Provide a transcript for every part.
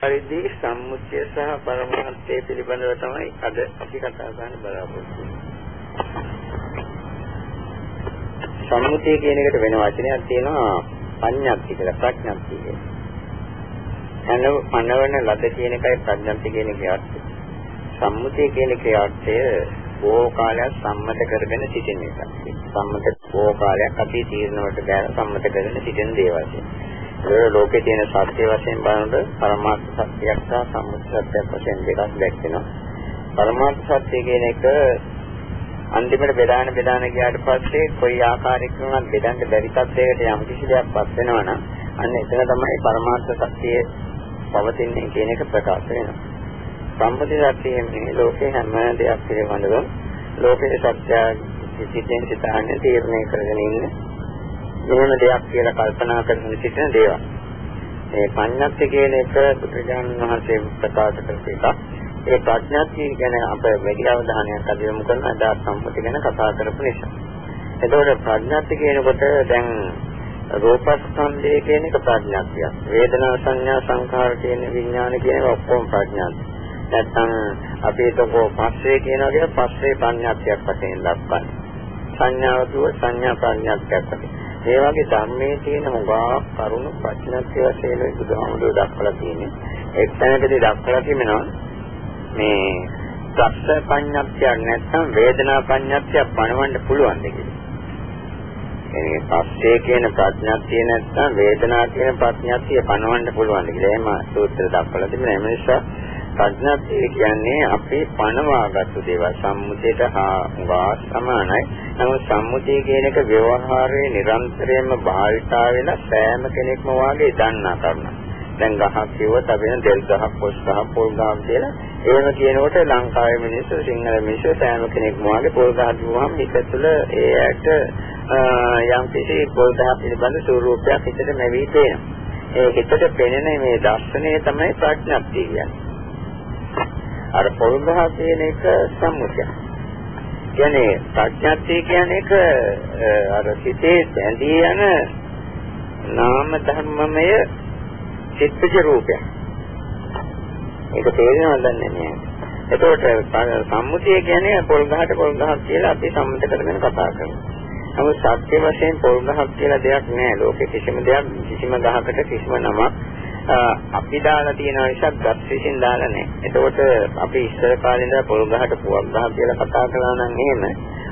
පරිදි සම්මුතිය සහ පරමාර්ථය පිළිබඳව තමයි අද අපි කතා කරන්න බලාපොරොත්තු සම්මුතිය කියන එකට වෙන වචනයක් තියෙනවා පඤ්ඤාප්ති කියලා ප්‍රඥාප්ති කියලා. අනව අනවන ලද කියන එකයි ප්‍රඥාප්ති කියන එකේ අර්ථය. සම්මුතිය කියන එකේ අර්ථය බොහෝ කාලයක් සම්මත කරගෙන සිටින එක. සම්මත බොහෝ කාලයක් අපි තීරණවලට ගෑන සම්මත කරගෙන සිටින දේවල්. ඒ ලෝකේ තියෙන සත්‍ය වශයෙන් බලනකොට පරමාර්ථ සත්‍යයක් සහ සම්මුති සත්‍යයක් වශයෙන් දෙකක් දැක්වෙනවා. පරමාර්ථ සත්‍ය කියන එක අන්තිමට බෙදාන බෙදාන ගියාට පස්සේ කොයි ආකාරයකින්වත් බෙදන්න බැරි තත්යකට යම් කිසි දෙයක්පත් වෙනවා නම් අන්න එතන තමයි පරමාර්ථ සත්‍යයේ පවතින්නේ කියන එක ප්‍රකාශ වෙනවා. සම්මුති සත්‍යයෙන් මේ ලෝකේ හැම දෙයක් පිළිබඳව ලෝකේ සත්‍ය සිටින් සිතාන්නේ තීරණය කරගෙන ඉන්නේ මෙහෙම දෙයක් කියලා කල්පනා කරගෙන සිටින දේවල්. මේ පඤ්ඤාත්ති කියන එක බුදුරජාණන් වහන්සේ ප්‍රකාශ කරපු එකක්. ඒ ප්‍රඥාත්ති ගැන අප වැඩි අවධානයක් අද යොමු කරන අද සම්පති ගැන කතා කරපු නිසා. එතකොට ප්‍රඥාත්ති කියනකොට දැන් රූපස්කන්ධය කියන එක ප්‍රඥාත්තියක්. වේදනා සංඥා සංඛාර කියන විඥාන කියන එක ඔක්කොම ප්‍රඥාත්ති. නැත්තම් අපි හිතකෝ පස්සේ කියනවා කියන පස්සේ ප්‍රඥාත්තියක් වශයෙන් දක්වන්නේ. සංඥාව දුව සංඥා ප්‍රඥාත්තියක් වශයෙන්. මේ වගේ ධර්මයේ තියෙන හොඟා කරුණු ප්‍රඥාත්‍ය වශයෙන් බුදුහාමුදුරුවෝ දක්වලා තියෙන්නේ. එක් තැනකදී දක්වලා තිබෙනවා මේ සත්‍ය පඤ්ඤාත්‍ය නැත්නම් වේදනා පඤ්ඤාත්‍ය පණවන්න පුළුවන් දෙකේ. ඒ පස්සේ කියන ප්‍රඥාත්‍ය නැත්නම් වේදනා කියන ප්‍රඥාත්‍ය පණවන්න පුළුවන් කියලා. එහෙම සූත්‍ර දක්වලා තිබෙනවා. ඒ නිසා ප්‍රඥාත්ය කියන්නේ අපේ පණවාගත්තු දේවල් සම්මුතියට හා සමානයි. නමුත් සම්මුතිය කියන එක ව්‍යවහාරයේ නිරන්තරයෙන්ම භාවිතා වෙන සෑම කෙනෙක්ම වාගේ දන්නා කරුණක්. දැන් ගහක් කිව්වොත් අපි වෙන දෙල් ගහක් පොස් ගහක් පොල් ගහක් කියලා එහෙම කියනකොට ලංකාවේ මිනිස්සු සිංහල මිනිස්සු සෑම කෙනෙක්ම වාගේ පොල් ගහ කිව්වම හිත තුළ ඒ ඇට යම් කිසි පොල් ගහ පිළිබඳ ස්වරූපයක් හිතට නැවී තියෙනවා. ඒ හිතට පෙනෙන මේ දර්ශනය තමයි ප්‍රඥප්තිය කියන්නේ. අර පොල්ගහ කියන එක සම්මුතියක්. කියන්නේ ප්‍රඥාත්ය කියන එක අර සිතේ දැඳී යන නාම ධර්මමය චිත්තජ රූපයක්. ඒක තේරෙනවද නැහැ. එතකොට සම්මුතිය කියන්නේ පොල්ගහට පොල්ගහක් කියලා අපි සම්මත කරගෙන කතා කරනවා. නමුත් සත්‍ය වශයෙන් පොල්ගහක් කියලා දෙයක් නැහැ. ලෝකෙ කිසිම දෙයක් කිසිම ගහකට කිසිම නමක් අපි දාලා තියෙන නිසා ගස් විසින් දාලා නැහැ. එතකොට අපි ඉස්සර කාලේ ඉඳලා පොල් ගහට පුවක් ගහ කියලා කතා කළා නම් එහෙම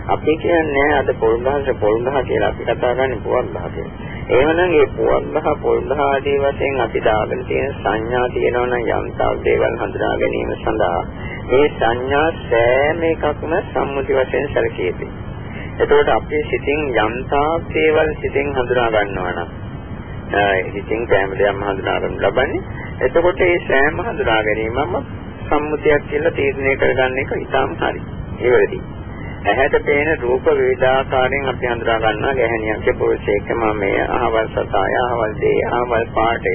අපි කියන්නේ අද පොල් ගහට පොල් ගහ කියලා අපි කතා කරන්නේ පුවක් ගහ කියලා. එහෙමනම් මේ පුවක් ගහ පොල් ගහ ආදී වශයෙන් අපි දාගෙන තියෙන සංඥා තියෙනවා නම් යම් තාක් දේවල් හඳුනා ගැනීම සඳහා මේ සංඥා සෑම එකක්ම සම්මුති වශයෙන් සැලකිය යුතුයි. එතකොට අපේ සිතින් යම් තාක් දේවල් සිතින් හඳුනා ගන්නවා නම් හිතින් කැම දෙයක් හඳුනා ගන්න ලබන්නේ. එතකොට මේ සෑම හඳුනා ගැනීමම සම්මුතියක් කියලා තීරණය කරගන්න එක ඉතාම හරි. ඒ වෙලදී. ඇහැට පේන රූප වේදාකාරයෙන් අපි හඳුනා ගන්නවා ගැහණියන්ගේ පුරුෂයෙක් මමය අහවල් සතාය අහවල් දේ අහවල් පාටය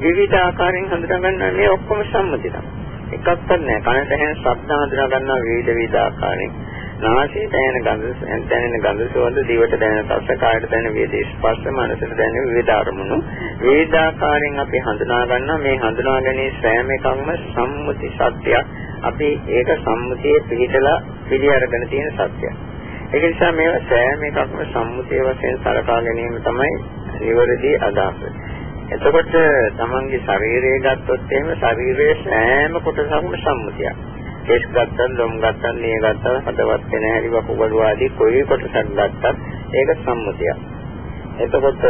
විවිධ ආකාරයෙන් හඳුනා ගන්නවා මේ ඔක්කොම සම්මුති තමයි. එකක්වත් නැහැ. කනට ඇහෙන ශබ්ද හඳුනා ගන්නවා විවිධ විවිධ ආකාරයෙන්. නාසයට දැනෙන ගඳ දැනෙන ගඳ සුවඳ දිවට දැනෙන රස කායට දැනෙන වේද ස්පර්ශ මනසට දැනෙන විවිධ අරමුණු. විවිධාකාරයෙන් අපි හඳුනා ගන්නවා මේ හඳුනා ගැනීම සෑම එකක්ම සම්මුති සත්‍යයක්. අපි ඒක සම්මුතියේ පිළිතලා පිළි අරගෙන තියෙන සත්‍යයක්. ඒක නිසා මේවා සෑම එකක්ම සම්මුතිය වශයෙන් සලකා ගැනීම තමයි නිවැරදි අදහස. එතකොට තමන්ගේ ශරීරය ගත්තොත් එහෙම ශරීරයේ සෑම කොටසක්ම සම්මුතියක්. කෙස් ගත්තත්, ලොම් ගත්තත්, නිය ගත්තත්, හදවත් වෙන හැටි වකුගඩු ආදී කොයි කොටසක් ගත්තත් ඒක සම්මුතියක්. එතකොට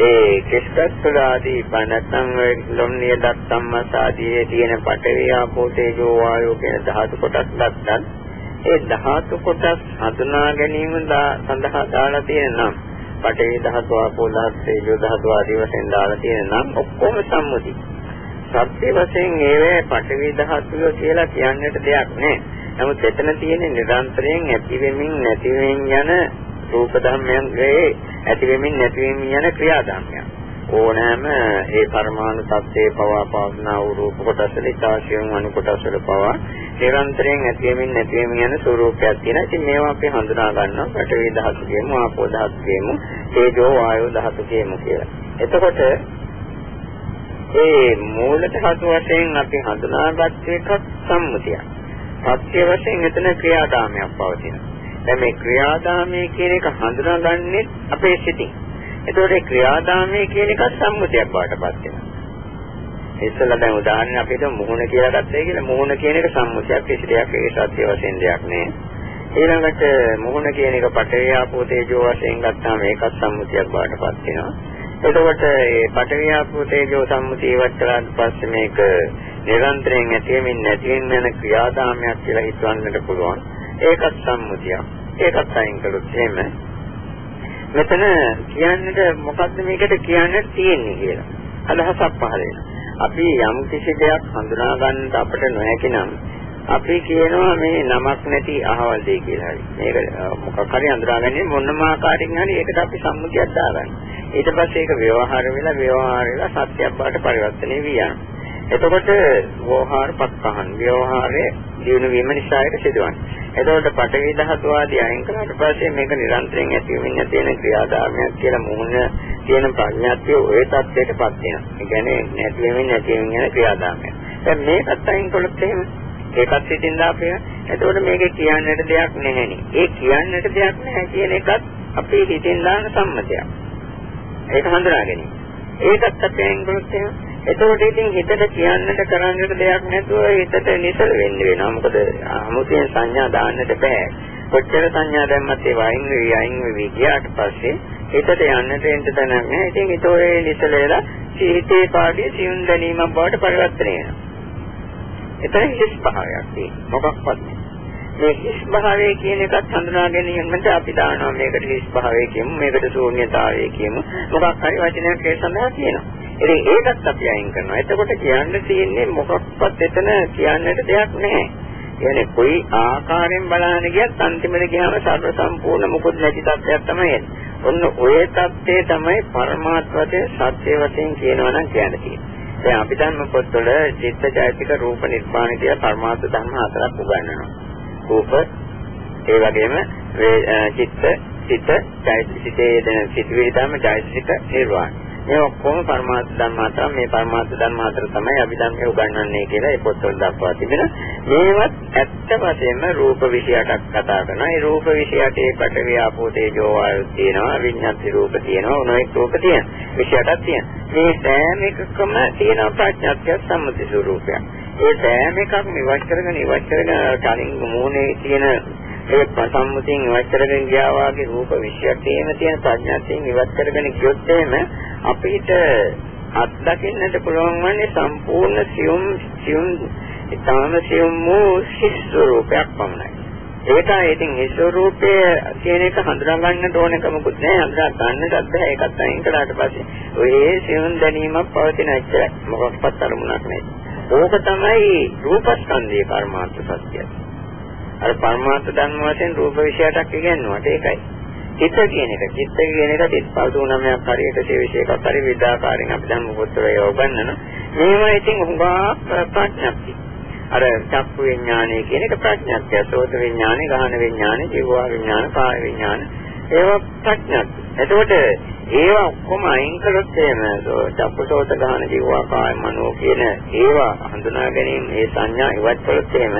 ඒ කෙස්කත් වල ආදී නැත්නම් ලොම් නිය දත්තම්මස් ආදී තියෙන පඨවි ආපෝ තේජෝ වායෝ කියන ධාතු කොටස් ගත්තත් ඒ ධාතු කොටස් හඳුනා ගැනීම සඳහා දාලා තියෙන නම් පඨවි ධාතු ආපෝ ධාතු තේජෝ ධාතු ආදී වශයෙන් දාලා තියෙන නම් ඔක්කොම සම්මුතියි. සත්‍ය වශයෙන් ඒවේ පඨවි ධාතුව කියලා කියන්නට දෙයක් නැහැ. නමුත් එතන තියෙන නිරන්තරයෙන් ඇති වෙමින් නැති වෙමින් යන රූප ධර්මයන්ගේ ඇති වෙමින් නැති වෙමින් යන ක්‍රියාධර්මයන්. ඕනෑම ඒ පරමාණු තත්ත්වයේ පවා පවස්නා වූ රූප කොටස් වල ඉතාසියම් අණු කොටස් වල පවා නිරන්තරයෙන් ඇති වෙමින් නැති වෙමින් යන ස්වરૂපයක් තියෙනවා. ඉතින් මේවා අපි හඳුනා ගන්නවා පඨවි ධාතු කියමු, ආපෝ ධාතු කියමු, තේජෝ වායෝ ධාතු කියමු කියලා. එතකොට ඒ මූල ධාතු වශයෙන් අපි හඳුනාගත් එකක් සම්මුතියක්. සත්‍ය වශයෙන් එතන ක්‍රියාදාමයක් පවතිනවා. දැන් මේ ක්‍රියාදාමයේ කියන එක හඳුනාගන්නේ අපේ සිතින්. එතකොට ඒ ක්‍රියාදාමයේ කියන එක සම්මුතියක් බවට පත් වෙනවා. ඉස්සෙල්ලා දැන් උදාහරණ අපිට මුහුණ කියලා ගත්තේ කියලා මුහුණ කියන එක සම්මුතියක් කිසි දෙයක් ඒ සත්‍ය වශයෙන් දෙයක් නෑ. ඊළඟට මුහුණ කියන එක පඨවි ආපෝ තේජෝ වශයෙන් ගත්තාම ඒකත් සම්මුතියක් බවට පත් වෙනවා. එතකොට මේ පඨවි ආපෝ තේජෝ සම්මුතිය ඉවත් කළාට පස්සේ මේක නිරන්තරයෙන් ඇතිවෙමින් නැතිවෙමින් යන ක්‍රියාදාමයක් කියලා හිතවන්නට පුළුවන්. ඒකත් සම්මුතියක්. ඒකත් අයින් කළොත් එහෙම මෙතන කියන්නට මොකද්ද මේකට කියන්න තියෙන්නේ කියලා. අදහසක් පහළ වෙනවා. අපි යම් කිසි දෙයක් හඳුනා ගන්නට අපිට නොහැකි නම් අපි කියනවා මේ නමක් නැති අහවල් දෙය කියලා හරි. මේක මොකක් හරි අඳුරාගන්නේ මොනම ආකාරයෙන් හරි ඒකට අපි සම්මුතියක් දාගන්න. ඊට පස්සේ ඒක ව්‍යවහාර වෙලා ව්‍යවහාර වෙලා සත්‍යයක් බවට පරිවර්තනය වී යනවා. එතකොට වෝහාර පක්ඛහන් ව්‍යවහාරයේ දිනු වීම නිසා ඒක සිදුවන්නේ. එතකොට පඨවි ධාතු ආදී අයින් කරාට පස්සේ මේක නිරන්තරයෙන් ඇතිවෙමින් තියෙන ක්‍රියාදාමයක් කියලා මුහුණ තියෙන ප්‍රඥාත්ය ඔය தත්ත්වයටපත් වෙනවා. ඒ කියන්නේ නැතිවෙමින් නැතිවෙමින් යන ක්‍රියාදාමයක්. දැන් මේකත් අයින් කළොත් එහෙම ඒකත් සිතින් දාපේ. එතකොට මේකේ කියන්නට දෙයක් නැහෙනේ. ඒ කියන්නට දෙයක් නැහැ කියන එකත් අපේ හිතෙන් දාන සම්මතයක්. ඒක හඳුනා ගැනීම. ඒකත් අපෙන් කරොත් එහෙම එතකොට ඉතින් හිතට කියන්නට කරන්නට දෙයක් නැතුව හිතට නිසල වෙන්න වෙනවා. මොකද අමුතෙන් සංඥා දාන්නට බෑ. කොච්චර සංඥා දැම්මත් ඒ වයින් වෙවි අයින් වෙවි ගියාට පස්සේ හිතට යන්නට එන්න තැනක් නැහැ. ඉතින් ඒතෝරේ නිසල වෙලා හිතේ පාඩිය සියුම් දැනීමක් බවට පරිවර්තනය වෙනවා. එතන හිස් භාවයක් තියෙනවා. මොකක්වත් මේ හිස් භාවය කියන එකත් හඳුනා ගැනීමෙන්ද අපි දානවා මේකට හිස් භාවය කියමු මේකට ශූන්‍යතාවය කියමු මොකක් හරි වචනයක් ඒ සඳහා තියෙනවා. ඉතින් ඒකත් අපි අයින් කරනවා. එතකොට කියන්න තියෙන්නේ මොකක්වත් එතන කියන්නට දෙයක් නැහැ. කියන්නේ කොයි ආකාරයෙන් බලන්න ගියත් අන්තිමට ගියාම සර්ව සම්පූර්ණ මුකුත් නැති තත්ත්වයක් තමයි එන්නේ. ඔන්න ඔය தත්ත්වය තමයි පරමාර්ථ වශයෙන් සත්‍ය වශයෙන් කියනවා නම් කියන්න තියෙන්නේ. දැන් අපි දන්න පොත්වල චිත්තචෛතසික රූප නිර්මාණ කියලා පරමාර්ථ ධර්ම හතරක් උගන්වනවා. රූප ඒ වගේම චිත්ත චිත්ත චෛතසිකයේ දෙන සිටිවිලි ධර්ම චෛතසික නිර්වාණ. මේ ඔක්කොම පරමාර්ථ ධර්ම හතර මේ පරමාර්ථ ධර්ම හතර තමයි අපි දැන් මේ උගන්වන්නේ කියලා ඒ පොත්වල දක්වා තිබෙන. මේවත් ඇත්ත වශයෙන්ම රූප 28ක් කතා කරනවා. ඒ රූප 28 ඒකට ව්‍යාපෝ තේජෝ වායු තියෙනවා, විඤ්ඤාති රූප තියෙනවා, උනෙක් රූප තියෙනවා. 28ක් තියෙනවා. මේ සෑම එකකම තියෙන ප්‍රඥාත්‍ය සම්මුති ස්වરૂපයක්. ඒ සෑම එකක්ම ඉවත් කරගෙන ඉවත් කරගෙන කලින් මූණේ තියෙන ඒ සම්මුතියෙන් ඉවත් කරගෙන ගියා වාගේ රූප විශ්යක් තේම තියෙන ප්‍රඥාත්යෙන් ඉවත් කරගෙන ගියොත් එහෙම අපිට අත්දකින්නට පුළුවන් වන්නේ සම්පූර්ණ සියුම් සියුම් ඊටාම සියුම් වූ සිස් ස්වરૂපයක් පමණයි. ඒකයි ඉතින් ඒ ස්වરૂපය කියන එක හඳුනා ගන්නට ඕනක මොකුත් නැහැ. හඳුනා ගන්නටත් බෑ ඒකත් අයින් කළාට පස්සේ ඔය සියුම් දැනීමක් පවතින ඇත්තයි. මොකක්වත් අරමුණක් නැහැ. ඕක තමයි රූපස්කන්ධයේ පරමාර්ථ සත්‍යය අර පරමාර්ථ ධර්ම වශයෙන් රූප විශයටක් ඉගෙනනවාට ඒකයි චිත්ත කියන එක චිත්ත කියන එක 39ක් හරියට විශේෂයක් හරි විදාකාරයෙන් අපි දැන් මොකොත් ඒවා උගන්වන මේවා ඉතින් හුඟා ප්‍රඥප්ති අර චක්කු විඥානය කියන එක ප්‍රඥාත්ය. සෝත විඥානය, ගාහන විඥානය, ජීවා විඥාන, කාය විඥාන. ඒවා ප්‍රඥාත්. එතකොට ඒවා ඔක්කොම අයින් කළොත් එහෙම චක්කු සෝත ගාහන ජීවා කාය මනෝ කියන ඒවා හඳුනා ගැනීම ඒ සංඥා ඉවත් කළොත් එහෙම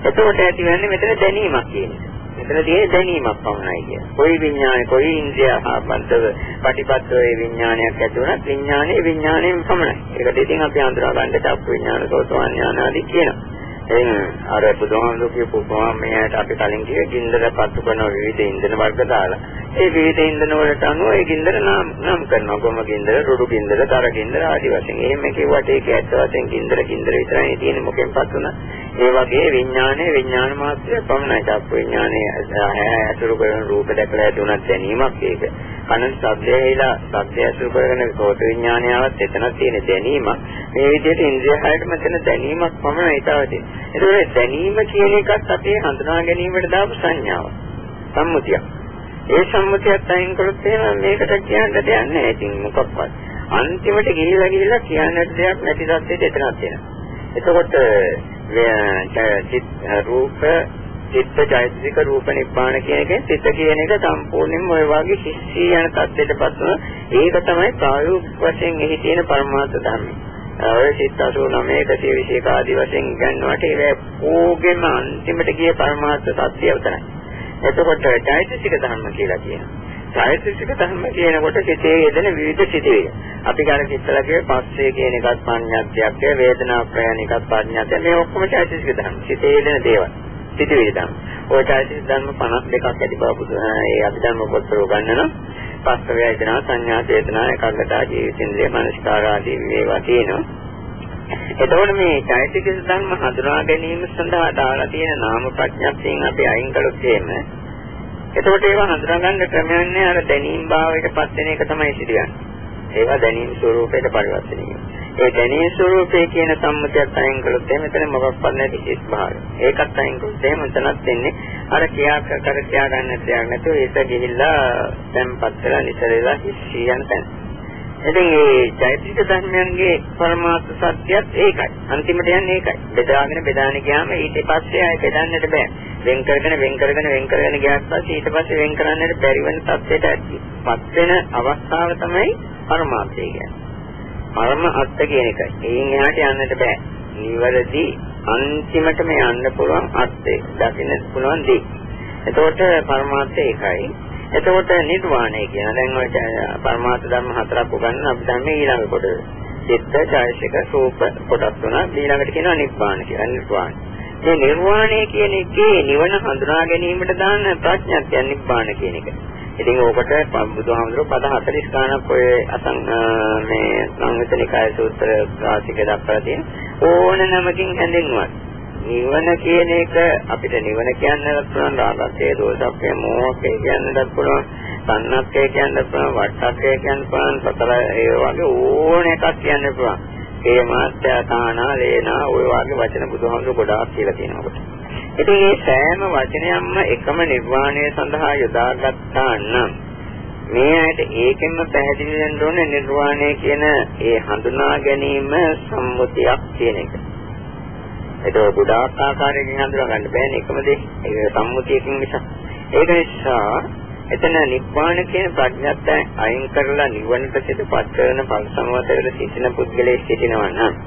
එතකොට ඇති වෙන්නේ මෙතන දැනීමක් කියන්නේ. මෙතන තියෙන දැනීමක් පමණයි කිය. කොයි විඥානය කොයි ඉන්ද්‍රිය ආපන්තව ප්‍රතිපත්ත වේ විඥානයක් ඇති වුණත් විඥානයේ විඥාණයෙන් පමණයි. ඒකට ඉතින් අපි අඳුරා ගන්න චක්කු විඥාන සෝතවාන් ඥාන ආදී කියනවා. එයින් අර බුදුහාමුදුරු කියපු ප්‍රමාණයට අපි කලින් කියේ ගින්දර පත්තු කරන විවිධ ඉන්ධන වර්ග දාලා. ඒ විවිධ ඉන්ධන වලට අනුව ඒ ගින්දර නම් නම් කරනවා. ගොම ගින්දර, රුඩු ගින්දර, තර ගින්දර ආදී වශයෙන්. එහෙම කිව්වට ඒක ඇත්ත වශයෙන් ගින්දර ගින්දර විතරයි තියෙන්නේ මොකෙන් පත් වුණා. ඒ වගේ විඥානයේ විඥාන මාත්‍රය පමණයි. චක්ක විඥානයේ ඇසුරු කරන රූප දැකලා ඇති උනත් දැනීමක් ඒක. කන ශබ්දය ඇහිලා ශබ්දය ඇසුරු කරගෙන සෝත විඥානයවත් එතන තියෙන දැනීමක්. මේ විදිහට ඉන්ද්‍රිය හයට මෙතන දැනීමක් පමණයි තාවදී. ඒකෝනේ දැනීම කියන එකත් අපේ හඳුනා ගැනීමට දාපු සංඥාවක්. සම්මුතියක්. ඒ සම්මුතියත් අයින් කළොත් එහෙනම් මේකට කියන්න දෙයක් නැහැ. ඉතින් මොකක්වත්. අන්තිමට ගිහිලා ගිහිලා කියන්න දෙයක් නැති තත්ත්වෙට එතනක් වෙනවා. එතකොට රූප චිත්ත චෛතසික රූප නිබ්බාන කියන එකෙන් චිත්ත කියන එක සම්පූර්ණයෙන්ම ඔය වගේ හිස්සී යන තත්ත්වයටපත් වෙන ඒක තමයි ප්‍රායෝගික වශයෙන් එහි තියෙන පරමාර්ථ ධර්මය. ඔය සිත් 89 121 ආදී වශයෙන් ගන්නවට ඒ ඕගෙම අන්තිමට ගිය පරමාර්ථ සත්‍යය උතරයි. එතකොට චෛතසික ධර්ම කියලා කියනවා. චෛතසික ධර්ම කියනකොට සිතේ යෙදෙන විවිධ සිතේ. අපි ගන්න කිත්තලා කියේ පස්සේ කියන එකත් පඤ්ඤාත්යක්, වේදනා ප්‍රයණ එකත් පඤ්ඤාත්යක්. මේ ඔක්කොම චෛතසික ධර්ම. සිතේ යෙදෙන දේවල්. සිටිවිලි ධර්ම. ওই චෛතසික ධර්ම 52ක් ඇති බව ඒ අභිධර්ම පොතේ උගන්වනවා. පස්ස වේදනා සංඥා චේතනා එකඟතා ජීවිතින්ද්‍රිය මනස්කාර ආදී මේවා තියෙනවා. එතකොට මේ චෛතසික ධර්ම හඳුනා ගැනීම සඳහා දාලා තියෙන නාම ප්‍රඥප්තියෙන් අපි අයින් කළොත් එහෙම එතකොට ඒවා හඳුනා ගන්න ක්‍රමයන්නේ අර දැනීම් භාවයට පත් වෙන එක තමයි සිදුවන්නේ. ඒවා දැනීම් ස්වરૂපයට පරිවර්තනය වෙනවා. ඒ දැනීම් ස්වરૂපේ කියන සම්මතියත් අයින් කළොත් එහෙම එතන මොකක්වත් නැති කිස් භාවය. ඒකත් අයින් කළොත් එහෙම එතනත් වෙන්නේ අර කියා කර කියා ගන්න දෙයක් නැතුව ඒක ගිහිල්ලා දැන්පත් වෙලා නිතරලා හිස්සියන් තැන. ඉතින් මේ චෛතසික ධර්මයන්ගේ පරමාර්ථ සත්‍යයත් ඒකයි. අන්තිමට යන්නේ ඒකයි. බෙදාගෙන බෙදාගෙන ගියාම ඊට පස්සේ ආයෙ බෙදන්නට බෑ. වෙන් කරගෙන වෙන් කරගෙන වෙන් කරගෙන ගියාට පස්සේ ඊට පස්සේ වෙන් කරන්නට බැරි වෙන තත්ත්වයට පත් වෙන අවස්ථාව තමයි පරමාර්ථය කියන්නේ. පරම අර්ථ කියන එකයි. එයින් එහාට යන්නට බෑ. නිවැරදි අන්තිමටම යන්න පුළුවන් අර්ථය. දකින්න පුළුවන් දේ. එතකොට පරමාර්ථය ඒකයි. එතකොට නිර්වාණය කියන දැන් ඔය පරමාර්ථ ධර්ම හතරක් උගන්වන අපි දැන් මේ ඊළඟ කොටස. චිත්ත, චෛතසික, රූප කොටස් තුන ඊළඟට කියනවා නිබ්බාන කියලා. නිර්වාණ. මේ නිර්වාණය කියන එකේ නිවන හඳුනා ගැනීමට දාන ප්‍රඥාත්ය නිබ්බාන කියන එක. ඉතින් ඕකට බුදුහාමුදුරුවෝ පද 40 ගණක් ඔය අසං මේ සංවිතනිකාය සූත්‍ර රාශියක දක්වලා තියෙන ඕන නමකින් හැඳින්වුවා. නිවන කියන එක අපිට නිවන කියන්නත් පුළුවන් රාගක්කේ දෝෂක්කේ මෝහකේ කියන්නත් පුළුවන් සන්නක්කේ කියන්නත් පුළුවන් වට්ටක්කේ කියන්නත් පුළුවන් සතර ඒ වගේ ඕන එකක් කියන්න පුළුවන් ඒ මාත්‍ය තානා ලේනා ওই වගේ වචන බුදුහාමුදුර ගොඩාක් කියලා තියෙනවා ඉතින් මේ සෑම වචනයක්ම එකම නිර්වාණය සඳහා යොදාගත්තා නම් මේ ඇයිට ඒකෙන්ම පැහැදිලි වෙන්න ඕනේ නිර්වාණය කියන ඒ හඳුනා ගැනීම සම්මුතියක් කියන එක. ඒක ගොඩාක් ආකාරයකින් හඳුනා ගන්න බෑනේ එකම දේ. ඒක සම්මුතියකින් මිසක්. ඒක නිසා එතන නිබ්බාන කියන ප්‍රඥාත්ය අයින් කරලා නිවනට සිටපත් කරන පරිසමවතවල සිටින පුද්ගලයෙක් සිටිනවා නම්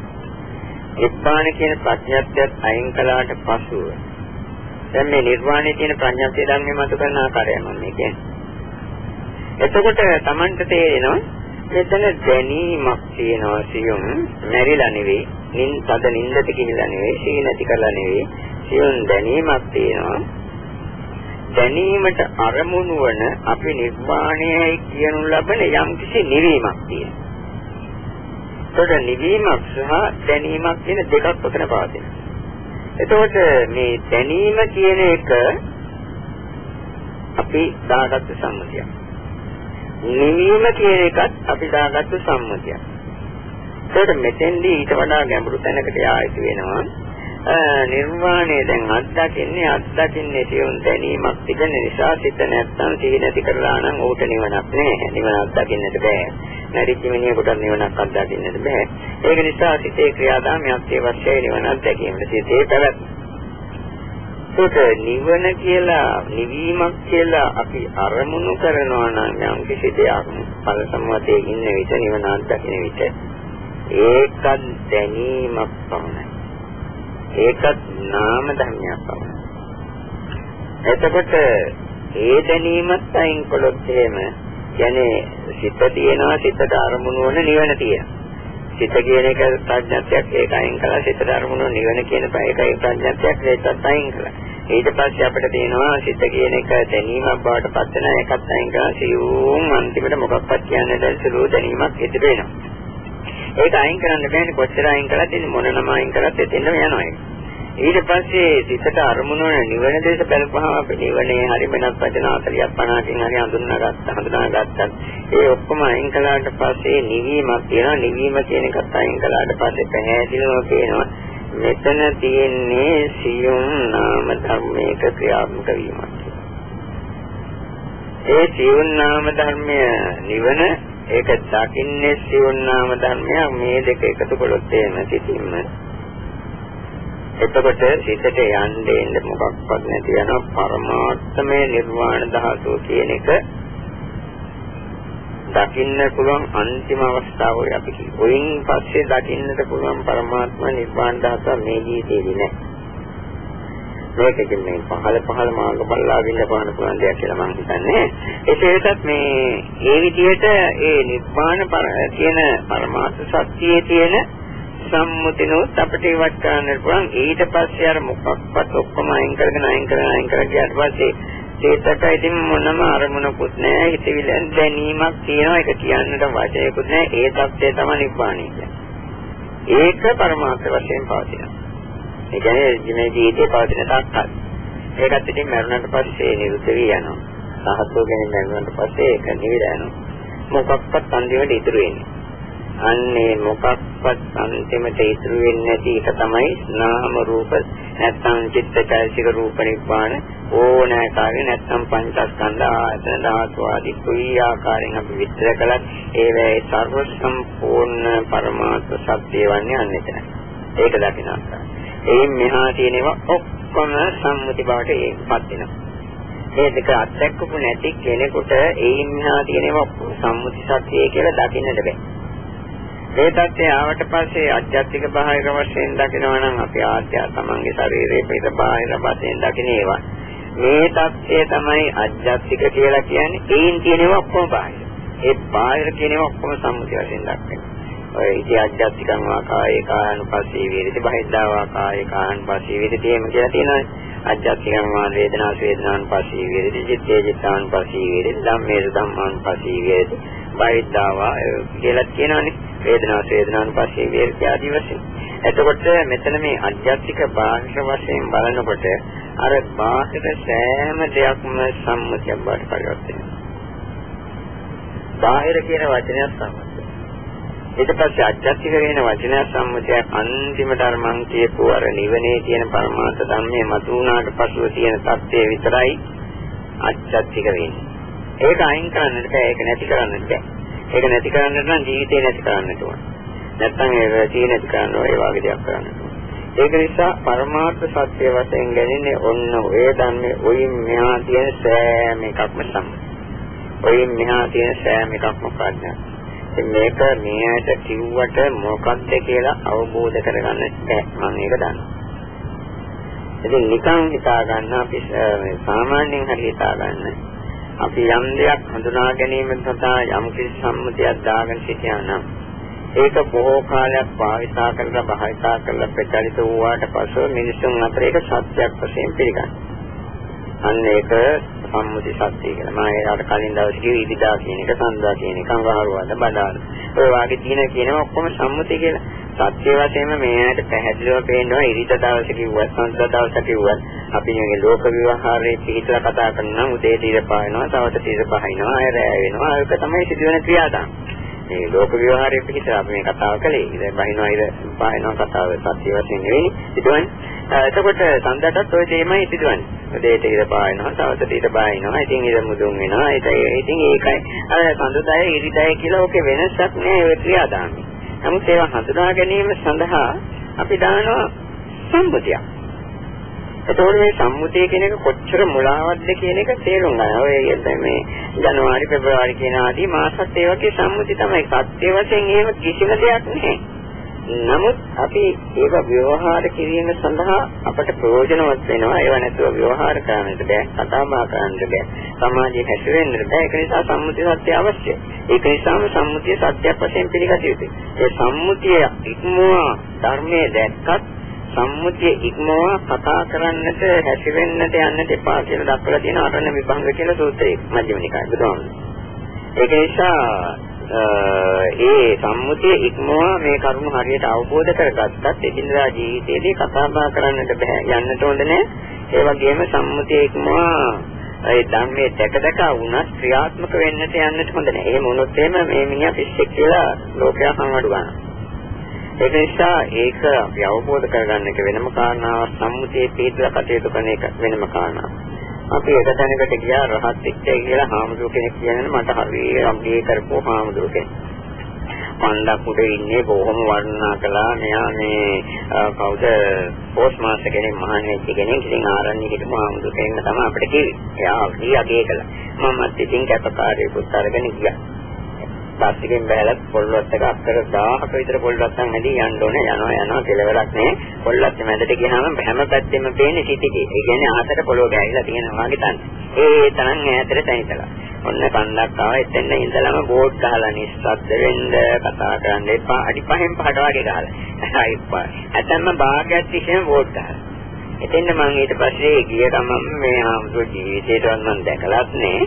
නිබ්බාන කියන ප්‍රඥාත්යත් අයින් කළාට පසුව දැන් මේ නිර්වාණය කියන ප්‍රඥාත්ය ධර්මයේ මත කරන ආකාරය මම කියන්නේ. එතකොට Tamanට තේරෙනවා මෙතන දැනීමක් තියෙනවා සියුම් මැරිලා නෙවෙයි නින් තද නින්දට ගිහිල්ලා නෙවෙයි සී නැති කරලා නෙවෙයි සියුම් දැනීමක් තියෙනවා දැනීමට අරමුණු වන අපි නිර්වාණයයි කියනු ලබන යම්කිසි නිවීමක් තියෙනවා. ඒතකොට නිවීමක් සහ දැනීමක් කියන දෙකක් උතන පවතින. එතකොට මේ දැනීම කියන එක අපි දාගත්ත සම්මතියක්. නිවීම කියන එකත් අපි දාගත්ත සම්මතියක්. ඒකට මෙතෙන්දී ඊට වඩා ගැඹුරු තැනකට යා යුතු වෙනවා. නිර්වාණය දැන් අත්දකින්නේ අත්දකින්නේ සියුම් දැනීමක් තිබෙන නිසා සිත නැත්තම් සිහි නැති කරලා නම් ඌට නිවනක් නෑ. නිවන අත්දකින්නට බෑ. නැරිච්ච මිනිහෙකුට නිවනක් අත්දකින්නට බෑ. ඒක නිසා සිතේ ක්‍රියාදාමයක් අවශ්‍යයි නිවන අත්දැකීමට. සිතේ පැවැත්ම. ඒකට නිවන කියලා නිවීමක් කියලා අපි අරමුණු කරනවා නම් යම් කිසි දෙයක් ඵල සම්මතයේ ඉන්න විට නිවන අත්දකින්න විට ඒකත් දැනීමක් පමණයි. ඒකත් නාම ධර්මයක් පමණයි. එතකොට ඒ දැනීමත් අයින් කළොත් එහෙම කියන්නේ සිත තියෙනවා සිතට අරමුණු වන නිවන තියෙනවා. සිත කියන එක ප්‍රඥාත්යක් ඒක අයින් කළා සිතට අරමුණු නිවන කියන එකයි ප්‍රඥාත්යක් ඒකත් අයින් කළා. ඊට පස්සේ අපිට තියෙනවා සිත කියන එක දැනීමක් බවට පත් වෙන එකත් අයින් කරලා සියුම් අන්තිමට මොකක්වත් කියන්නේ දැන් සුළු දැනීමක් ඉතිරි වෙනවා. ඒක අයින් කරන්න බෑනේ කොච්චර අයින් කළත් ඉතින් මොන නම අයින් කරත් එතෙන්ම යනවා ඒක. ඊට පස්සේ සිතට අරමුණ වන නිවන දේශ බලපහම අපි නිවනේ හරි වෙනත් වචන 40ක් 50කින් හරි හඳුනාගත්ත හඳුනාගත්තත් ඒ ඔක්කොම අයින් කළාට පස්සේ නිවීමක් තියෙනවා නිවීම කියන එකත් අයින් කළාට පස්සේ පැහැදිලිවම පේනවා මෙතන තියෙන්නේ සියුම් නාම ධර්මයක ක්‍රියාත්මක වීමක්. ඒ සියුම් නාම ධර්මය නිවන ඒක දකින්නේ සිවුන්නාම ධර්මයක් මේ දෙක එකතු කළොත් එහෙම සිටින්න. එතකොට සිතට යන්නේ ඉන්න මොකක්වත් නැති යන පරමාර්ථමය නිර්වාණ ධාතුව කියන එක දකින්න පුළුවන් අන්තිම අවස්ථාව ඔය අපි කිව්වා. ඔයින් පස්සේ දකින්නට පුළුවන් පරමාත්ම නිර්වාණ ධාතුව මේ ජීවිතේදී නෑ. මේකකින් මේ පහළ පහළ මාර්ග බලලාගෙන පාන පුළුවන් දෙයක් කියලා මම හිතන්නේ. එසේ වෙතත් මේ ඒ විදිහට ඒ නිර්වාණ කියන පරමාර්ථ සත්‍යයේ තියෙන සම්මුතිනොත් අපිට ඉවත් කරන්න පුළුවන්. ඊට පස්සේ අර මොකක්වත් ඔක්කොම අයින් කරගෙන අයින් කරගෙන අයින් කරගෙන ගියාට පස්සේ ඒකට ඉතින් මොනම අරමුණකුත් නැහැ. හිතවිල්ල දැනීමක් තියෙනවා. ඒක කියන්නට වචයකුත් නැහැ. ඒ தත්ත්වය තමයි නිබ්බාණය කියන්නේ. ඒක පරමාර්ථ වශයෙන් පවතිනවා. ඒ කියන්නේ මේ ජීවිතේ පවතින තාක්කල් ඒකත් ඉතින් මරණයට පස්සේ නිරුද්ධ වී යනවා සහත්ෝ ගැන මරණයට පස්සේ ඒක නිවිලා යනවා මොකක්වත් අන්තිමට ඉතුරු වෙන්නේ අන්නේ මොකක්වත් අන්තිමට ඉතුරු වෙන්නේ නැති එක තමයි නාම රූප නැත්නම් චිත්තචෛතසික රූප නිබ්බාන ඕනෑකාරී නැත්නම් පංචස්කන්ධ ආයතන ධාතු ආදී කුයි ආකාරයෙන් අපි විස්තර කළත් ඒවේ සර්ව සම්පූර්ණ පරමාර්ථ සත්‍ය වන්නේ අන්නේතන. ඒක දකින්න ආකාරය. එයින් මෙහා තියෙනවා ඔක්කොම සම්මුති බවට ඒපත් වෙනවා. මේ දෙක අත්දැකපු නැති කෙනෙකුට එයින් මෙහා තියෙනවා සම්මුති සත්‍යය කියලා දකින්නට බෑ. මේ தත්ත්වය ආවට පස්සේ අධ්‍යාත්මික බාහිර වශයෙන් දකිනවා නම් අපි ආත්‍ය තමන්ගේ ශරීරයේ පිට බාහිර වශයෙන් දකිනේවා. මේ தත්ත්වය තමයි අධ්‍යාත්මික කියලා කියන්නේ. ඒන් තියෙනවා ඔක්කොම බාහිර. ඒ බාහිර කියනවා ඔක්කොම සම්මුතිය වශයෙන් දක්වනවා. ඔය ඉති අධ්‍යාත්මිකං වාකායේ කායනුපස්සී වේදිත බහිද්ධා වාකායේ කායනුපස්සී වේදිත එහෙම කියලා තියෙනවානේ. අධ්‍යාත්මිකං වා වේදනා වේදනානුපස්සී වේදිත චිත්තේ චිත්තානුපස්සී වේදිත ධම්මේ ධම්මානුපස්සී වේදිත බහිද්ධාවා කියලා කියනවානේ. වේදනාව වේදනානුපස්සී වේර්ති ආදී වශයෙන්. එතකොට මෙතන මේ අධ්‍යාත්මික බාහිර වශයෙන් බලනකොට අර බාහිර සෑම දෙයක්ම සම්මුතියක් බවට පරිවර්තනය වෙනවා. බාහිර කියන වචනය සම්මුතිය. ඊට පස්සේ අධ්‍යාත්මික වෙන වචනය සම්මුතියක් අන්තිම ධර්මං කියපු අර නිවනේ තියෙන පරමාර්ථ ධර්මයේ මතු වුණාට පසුව තියෙන தත්ත්වය විතරයි අධ්‍යාත්මික වෙන්නේ. ඒක අයින් කරන්නට බෑ ඒක නැති කරන්නට බෑ. ඒක නැති කරන්නට නම් ජීවිතේ නැති කරන්නට ඕන. නැත්නම් ඒ වැටි නැති කරන්න ඒ වගේ දෙයක් කරන්න ඕන. ඒක නිසා පරමාර්ථ සත්‍ය වශයෙන් ගැනීමේ ඔන්න ඔය ධර්මයේ ඔයින් මෙහා තියෙන සෑම එකක්ම සම්මත. ඔයින් මෙහා තියෙන සෑම එකක්ම ප්‍රඥා. මේක මෙයට කිව්වට මොකක්ද කියලා අවබෝධ කරගන්න බැහැ. මම ඒක දන්නවා. ඉතින් නිකන් හිතා ගන්න අපි සාමාන්‍යයෙන් හරි හිතා ගන්න. අපි යම් දෙයක් හඳුනා ගැනීම සඳහා යම් කිසි සම්මුතියක් දාගෙන සිටියා නම් ඒක බොහෝ කාලයක් භාවිතා කරලා භාවිතා කරලා ප්‍රචලිත වූාට පසු මිනිසුන් අතර ඒක සත්‍යයක් වශයෙන් පිළිගන්නවා. අන්න ඒක සම්මුති සත්‍ය කියලා. මම ඒකට කලින් දවසේ කිව්ව ඉදිදා කියන එක, සංදා කියන එක, අඟහරුවාද බදාන. ඔය වාගේ තියෙන කියනවා ඔක්කොම සම්මුති කියලා. සත්‍ය වශයෙන්ම මේකට පැහැදිලිව පේනවා ඉරිද දවසේ කිව්වත්, සංදා දවසේ කිව්වත් අපි මේ ලෝක විවහාරයේ පිළිතලා කතා කරනවා උදේ තීර පායනවා තවත තීර පහිනවා අය රැය වෙනවා ඒක තමයි සිදුවෙන ක්‍රියාදාම මේ ලෝක විවහාරයේ පිළිතලා අපි මේ කතාව කළේ. ඉතින් බහිනවා ඉර පායනවා කතාව සත්‍ය වශයෙන් නෙවෙයි සිදුවන්නේ. එතකොට සඳටත් ওই දෙයමයි සිදුවන්නේ. උදේ තීර පායනවා තවත තීර පායනවා ඉතින් ඉර මුදුන් වෙනවා ඒක ඉතින් ඒකයි. අර සඳදය ඉරිදය කියලා ඔකේ වෙනසක් නෑ ඒ ක්‍රියාදාමය. නමුත් ඒවා හඳුනා ගැනීම සඳහා අපි දානවා සම්බුතියක්. එතකොට මේ සම්මුතිය කියන එක කොච්චර මුලාවක්ද කියන එක තේරුම් ගන්න. ඔය මේ ජනවාරි පෙබරවාරි කියන ආදී මාසත් ඒ වගේ සම්මුති තමයි. සත්‍ය වශයෙන් එහෙම කිසිම දෙයක් නැහැ. නමුත් අපි ඒක ව්‍යවහාර කිරීම සඳහා අපට ප්‍රයෝජනවත් වෙනවා. ඒව නැතුව ව්‍යවහාර කරන්නට බෑ. කතා බහ කරන්නට බෑ. සමාජයේ හැසිරෙන්නට බෑ. ඒක නිසා සම්මුති සත්‍ය අවශ්‍යයි. ඒක නිසාම සම්මුතිය සත්‍යයක් වශයෙන් පිළිගත යුතුයි. ඒ සම්මුතිය ඉක්මවා ධර්මයේ දැක්කත් සම්මුතිය ඉක්මවා කතා කරන්නට හැසිරෙන්නට යන්නට එපා කියලා දක්වලා තියෙන අරණ විභංග කියන සූත්‍රයේ මධ්‍යම නිකාය බුදුහාමුදුරුවෝ. ඒක නිසා ඒ සම්මුතිය ඉක්මවා මේ කරුණු හරියට අවබෝධ කරගත්තත් එදිනදා ජීවිතයේදී කතා බහ කරන්නට බෑ යන්නට හොඳ නෑ. ඒ වගේම සම්මුතිය ඉක්මවා ඒ ධම්මේ දැක දැක වුණත් ක්‍රියාත්මක වෙන්නට යන්නට හොඳ නෑ. එහෙම වුණොත් එහෙම මේ මිනිහා පිස්සෙක් කියලා ලෝකයා සංවඩු ගන්නවා. ඒක නිසා ඒක අපි අවබෝධ කරගන්න එක වෙනම කාරණාවක් සම්මුතියේ පිටලා කටයුතු කරන එක වෙනම කාරණාවක්. අපි එක තැනකට ගියා රහත් එක්කයි කියලා හාමුදුර කෙනෙක් කියන්නේ මට හරිය අම්බේ කරපුව හාමුදුර කෙනෙක්. පණ්ඩක් උඩ ඉන්නේ බොහොම වර්ණනා කළා මෙයා මේ කවුද පෝස්ට් මාස්ටර් කෙනෙක් මහානෙච්ච කෙනෙක් ඉතින් ආරණ්‍ය හිටපු හාමුදුර කෙනෙක් තමයි අපිට කිව්වේ. එයා අපි අගේ කළා. මමත් ඉතින් කැපකාරයෙකුත් අරගෙන ගියා. බස් එකෙන් බහැලා පොල්ලොත් එක අක්කර 1000ක විතර පොල්ලොත් නැදී යන්න ඕනේ යනවා යනවා කෙලවරක් නෑ පොල්ලොත් මැදට ගියාම හැම පැත්තෙම පේන්නේ සිටිගේ ඒ කියන්නේ ආතට පොළොව ගෑවිලා තියෙනවා වගේ තන්නේ ඒ තරම් ඈතට තනිතලා ඔන්න කන්දක් ආවා. එතෙන් ඉඳලම බෝඩ් ගහලා නිස්සද්ද වෙන්න කතා කරන්න එපා. අඩි පහෙන් පහට වගේ ගහලා. අයිපා ඇතැම්ම භාගයක් තිස්සේම බෝඩ් ගහලා. එතෙන් මම ඊට පස්සේ ගිය ගමන් මේ ආම්සෝ ජීවිතේටවත් මම දැකලත් නෑ.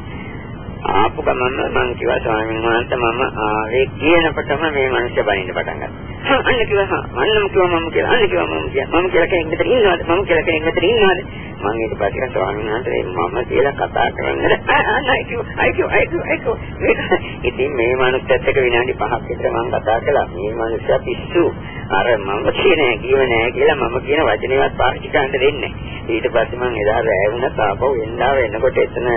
ආපු ගමන් මම කිව්වා ස්වාමීන් වහන්සේ මම ආවේ කියනකොටම මේ මිනිස්සු බනින්න පටන් ගත්තා. අන්න කිව්වා අන්නම කිව්වා මම කියලා. අන්න කිව්වා මම කියලා. මම කියලා කෙනෙක් මෙතන ඉන්නවද? මම කියලා කෙනෙක් මෙතන ඉන්නවද? මම ඊට පස්සේ ස්වාමීන් වහන්සේ මම කියලා කතා කරන්නේ. අන්න අයි කිව්වා. අයි කිව්වා. අයි කිව්වා. අයි කිව්වා. ඉතින් මේ මිනිස්සුත් එක්ක විනාඩි 5ක් විතර මම කතා කළා. මේ මිනිස්සු පිස්සු. අර මම කියන්නේ කිව නෑ කියලා මම කියන වචනේවත් පාවිච්චි කරන්න දෙන්නේ. ඊට පස්සේ මම එදා රැය වුණා තාපව වෙන්දාව එනකොට එතන